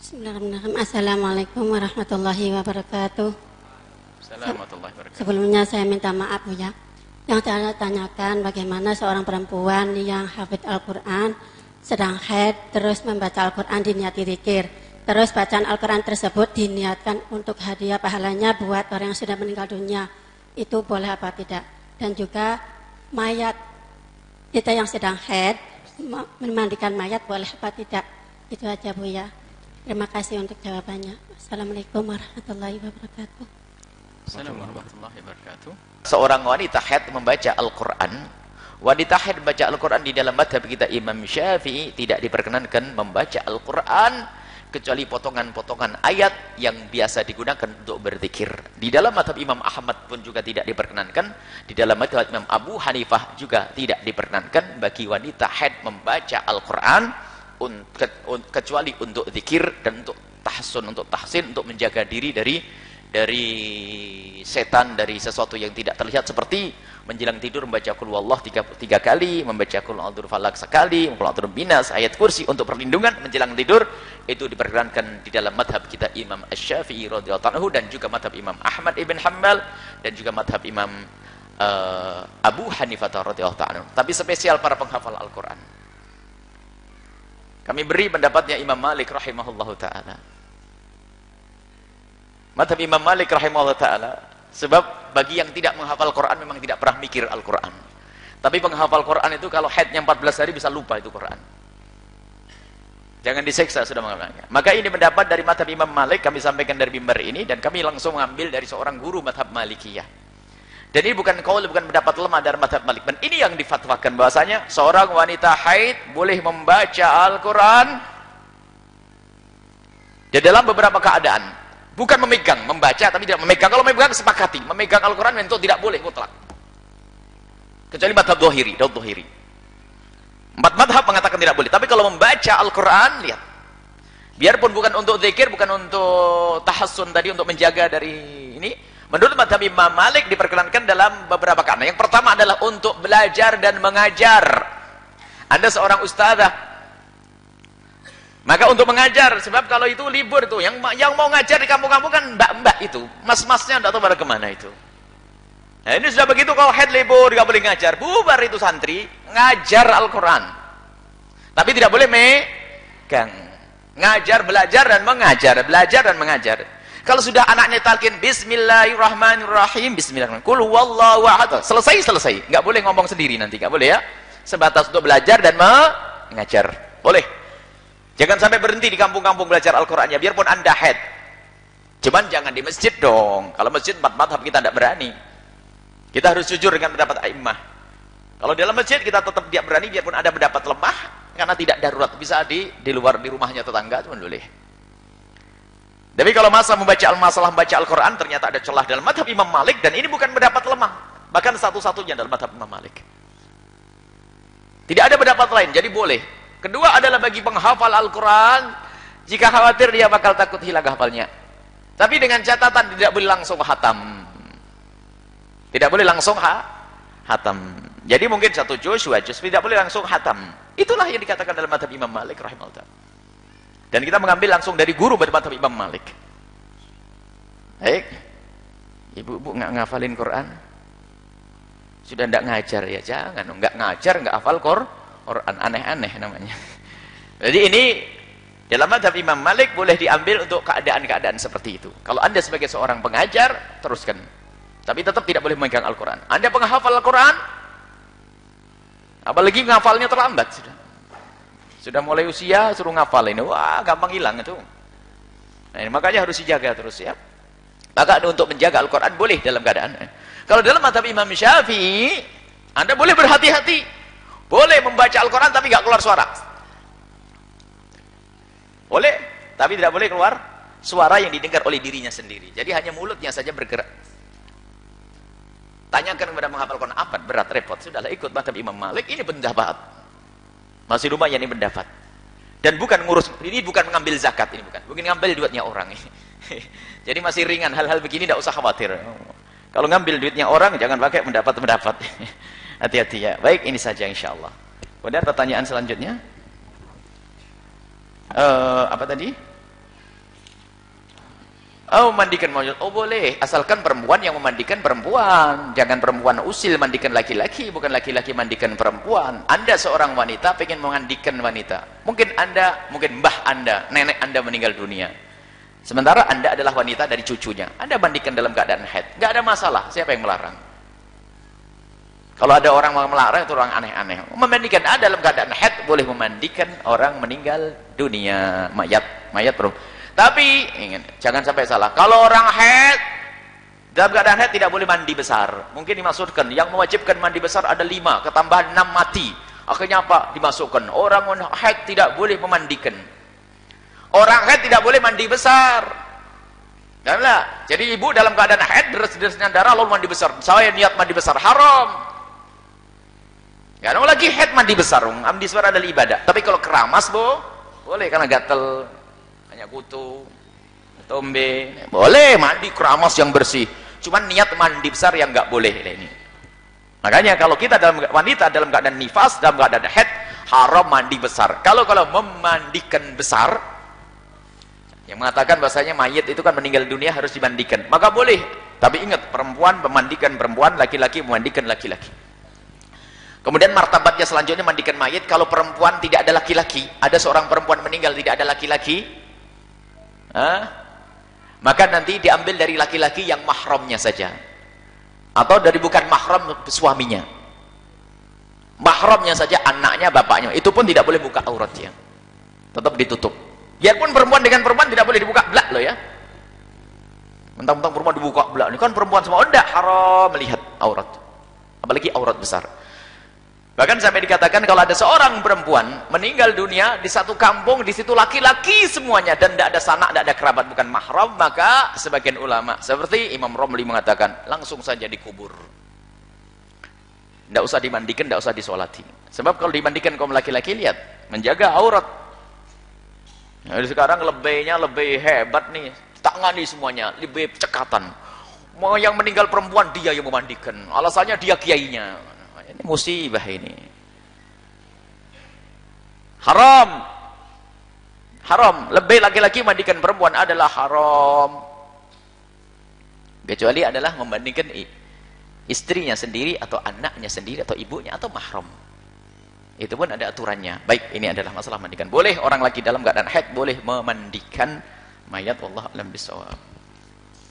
Bismillahirrahmanirrahim. Assalamualaikum warahmatullahi wabarakatuh. Assalamualaikum wabarakatuh. Sebelumnya saya minta maaf Bu ya. Yang saya tanyakan bagaimana seorang perempuan yang hafid Al-Quran sedang haid terus membaca Al-Quran diniati zikir. Terus bacaan Al-Quran tersebut diniatkan untuk hadiah pahalanya buat orang yang sudah meninggal dunia. Itu boleh apa tidak? Dan juga mayat kita yang sedang haid me- memandikan mayat boleh apa tidak? Itu aja Bu ya. Terima kasih untuk jawabannya. Assalamualaikum warahmatullahi wabarakatuh. Assalamualaikum warahmatullahi wabarakatuh. Seorang wanita haid membaca Al-Quran. Wanita haid membaca Al-Quran di dalam madhab kita Imam Syafi'i tidak diperkenankan membaca Al-Quran kecuali potongan-potongan ayat yang biasa digunakan untuk berzikir. Di dalam madhab Imam Ahmad pun juga tidak diperkenankan. Di dalam madhab Imam Abu Hanifah juga tidak diperkenankan bagi wanita haid membaca Al-Quran un- ke- un- kecuali untuk zikir dan untuk tahsun, untuk tahsin, untuk menjaga diri dari dari setan, dari sesuatu yang tidak terlihat seperti menjelang tidur membaca kul wallah tiga, tiga kali, membaca kul a'udzu falak sekali, kul a'udzu binas, ayat kursi untuk perlindungan menjelang tidur itu diperkenankan di dalam madhab kita Imam Asy-Syafi'i radhiyallahu anhu dan juga madhab Imam Ahmad ibn Hanbal dan juga madhab Imam eh, Abu Hanifah radhiyallahu anhu. Tapi spesial para penghafal Al-Qur'an. Kami beri pendapatnya Imam Malik rahimahullahu taala. Madhab Imam Malik rahimahullah ta'ala. Sebab bagi yang tidak menghafal Quran memang tidak pernah mikir Al-Quran. Tapi penghafal Quran itu kalau headnya 14 hari bisa lupa itu Quran. Jangan diseksa sudah menghafalnya. Maka ini pendapat dari madhab Imam Malik kami sampaikan dari mimbar ini dan kami langsung mengambil dari seorang guru madhab Malikiyah. Dan ini bukan kaul bukan pendapat lemah dari madhab Malik. Dan ini yang difatwakan bahwasanya seorang wanita haid boleh membaca Al-Quran di dalam beberapa keadaan. Bukan memegang, membaca tapi tidak memegang. Kalau memegang sepakati, memegang Al-Quran itu tidak boleh mutlak. Kecuali madhab dohiri, daud dohiri. Empat madhab mengatakan tidak boleh. Tapi kalau membaca Al-Quran, lihat. Biarpun bukan untuk zikir, bukan untuk tahassun tadi, untuk menjaga dari ini. Menurut madhab Imam Malik diperkenankan dalam beberapa karena. Yang pertama adalah untuk belajar dan mengajar. Anda seorang ustazah, maka untuk mengajar, sebab kalau itu libur itu, yang yang mau ngajar di kampung-kampung kan mbak-mbak itu, mas-masnya tidak tahu pada ke mana itu. Nah ini sudah begitu kalau head libur, nggak boleh ngajar, bubar itu santri, ngajar Al-Quran. Tapi tidak boleh megang. Ngajar, belajar dan mengajar, belajar dan mengajar. Kalau sudah anaknya talqin Bismillahirrahmanirrahim, Bismillahirrahmanirrahim. Kul ahad. Selesai selesai. Nggak boleh ngomong sendiri nanti, nggak boleh ya. Sebatas untuk belajar dan mengajar. Boleh. Jangan sampai berhenti di kampung-kampung belajar Al-Qur'annya biarpun Anda head. Cuman jangan di masjid dong. Kalau masjid empat madhab kita tidak berani. Kita harus jujur dengan pendapat a'immah. Kalau dalam masjid kita tetap tidak berani biarpun ada pendapat lemah karena tidak darurat bisa di di luar di rumahnya tetangga itu boleh. Tapi kalau masa membaca masalah membaca Al-Quran ternyata ada celah dalam madhab Imam Malik dan ini bukan pendapat lemah. Bahkan satu-satunya dalam madhab Imam Malik. Tidak ada pendapat lain, jadi boleh. Kedua adalah bagi penghafal Al-Quran, jika khawatir dia bakal takut hilang hafalnya. Tapi dengan catatan tidak boleh langsung hatam. Tidak boleh langsung ha hatam. Jadi mungkin satu juz, dua juz, tidak boleh langsung hatam. Itulah yang dikatakan dalam madhab Imam Malik rahimahullah. Dan kita mengambil langsung dari guru bermadhab Imam Malik. Baik. Ibu-ibu nggak ngafalin Quran? Sudah nggak ngajar ya? Jangan, nggak ngajar, nggak hafal Quran. Quran aneh-aneh namanya. Jadi ini dalam madhab Imam Malik boleh diambil untuk keadaan-keadaan seperti itu. Kalau anda sebagai seorang pengajar, teruskan. Tapi tetap tidak boleh memegang Al-Quran. Anda penghafal Al-Quran, apalagi ngafalnya terlambat sudah. Mulai usia, suruh ngafal ini. Wah, gampang hilang itu. Nah, makanya harus dijaga terus ya. Maka untuk menjaga Al-Quran boleh dalam keadaan. Kalau dalam madhab Imam Syafi'i, Anda boleh berhati-hati. Boleh membaca Al-Quran tapi nggak keluar suara. Boleh, tapi tidak boleh keluar suara yang didengar oleh dirinya sendiri. Jadi hanya mulutnya saja bergerak. Tanyakan kepada menghafal Quran apa berat repot. Sudahlah ikut madhab Imam Malik. Ini pendapat. Masih lumayan ini pendapat. Dan bukan ngurus, ini bukan mengambil zakat ini bukan. Bukan ngambil duitnya orang. Jadi masih ringan hal-hal begini tidak usah khawatir. Kalau ngambil duitnya orang jangan pakai pendapat-pendapat. Hati-hati ya. Baik, ini saja insya Allah. Kemudian pertanyaan selanjutnya. Uh, apa tadi? Oh, mandikan mayat. Oh, boleh. Asalkan perempuan yang memandikan perempuan. Jangan perempuan usil mandikan laki-laki, bukan laki-laki mandikan perempuan. Anda seorang wanita pengen memandikan wanita. Mungkin Anda, mungkin mbah Anda, nenek Anda meninggal dunia. Sementara Anda adalah wanita dari cucunya. Anda mandikan dalam keadaan head. Enggak ada masalah. Siapa yang melarang? Kalau ada orang yang melarang itu orang aneh-aneh. Memandikan ada dalam keadaan head boleh memandikan orang meninggal dunia, mayat, mayat perempuan tapi ingat, jangan sampai salah. Kalau orang haid dalam keadaan haid tidak boleh mandi besar. Mungkin dimaksudkan yang mewajibkan mandi besar ada lima, ketambahan enam mati. Akhirnya apa? Dimasukkan orang haid tidak boleh memandikan. Orang haid tidak boleh mandi besar. Janganlah. Jadi ibu dalam keadaan haid deres-deresnya darah lalu mandi besar. Saya niat mandi besar haram. Gak ada lagi haid mandi besar. Mandi besar adalah ibadah. Tapi kalau keramas, bu, boleh karena gatel hanya kutu tombe. Boleh mandi keramas yang bersih. Cuman niat mandi besar yang nggak boleh ini. Makanya kalau kita dalam wanita dalam keadaan nifas dalam keadaan head haram mandi besar. Kalau kalau memandikan besar yang mengatakan bahasanya mayat itu kan meninggal dunia harus dimandikan. Maka boleh. Tapi ingat perempuan memandikan perempuan laki-laki memandikan laki-laki. Kemudian martabatnya selanjutnya mandikan mayat kalau perempuan tidak ada laki-laki, ada seorang perempuan meninggal tidak ada laki-laki, Hah? maka nanti diambil dari laki-laki yang mahramnya saja. Atau dari bukan mahram suaminya. Mahramnya saja anaknya bapaknya. Itu pun tidak boleh buka auratnya tetap ditutup. Biarpun perempuan dengan perempuan tidak boleh dibuka belak loh ya. Mentang-mentang perempuan dibuka belak ini kan perempuan semua oh, enggak haram. Melihat aurat. Apalagi aurat besar Bahkan sampai dikatakan kalau ada seorang perempuan meninggal dunia di satu kampung, di situ laki-laki semuanya dan tidak ada sanak, tidak ada kerabat, bukan mahram, maka sebagian ulama seperti Imam Romli mengatakan langsung saja dikubur. Tidak usah dimandikan, tidak usah disolati. Sebab kalau dimandikan kaum laki-laki lihat menjaga aurat. Nah, sekarang lebihnya lebih hebat nih, tangani semuanya, lebih cekatan. Mau yang meninggal perempuan dia yang memandikan, alasannya dia kiainya ini musibah ini. Haram. Haram. Lebih laki-laki mandikan perempuan adalah haram. Kecuali adalah membandingkan istrinya sendiri atau anaknya sendiri atau ibunya atau mahram. Itu pun ada aturannya. Baik, ini adalah masalah mandikan. Boleh orang lagi dalam keadaan haid boleh memandikan mayat Allah alam bisawab.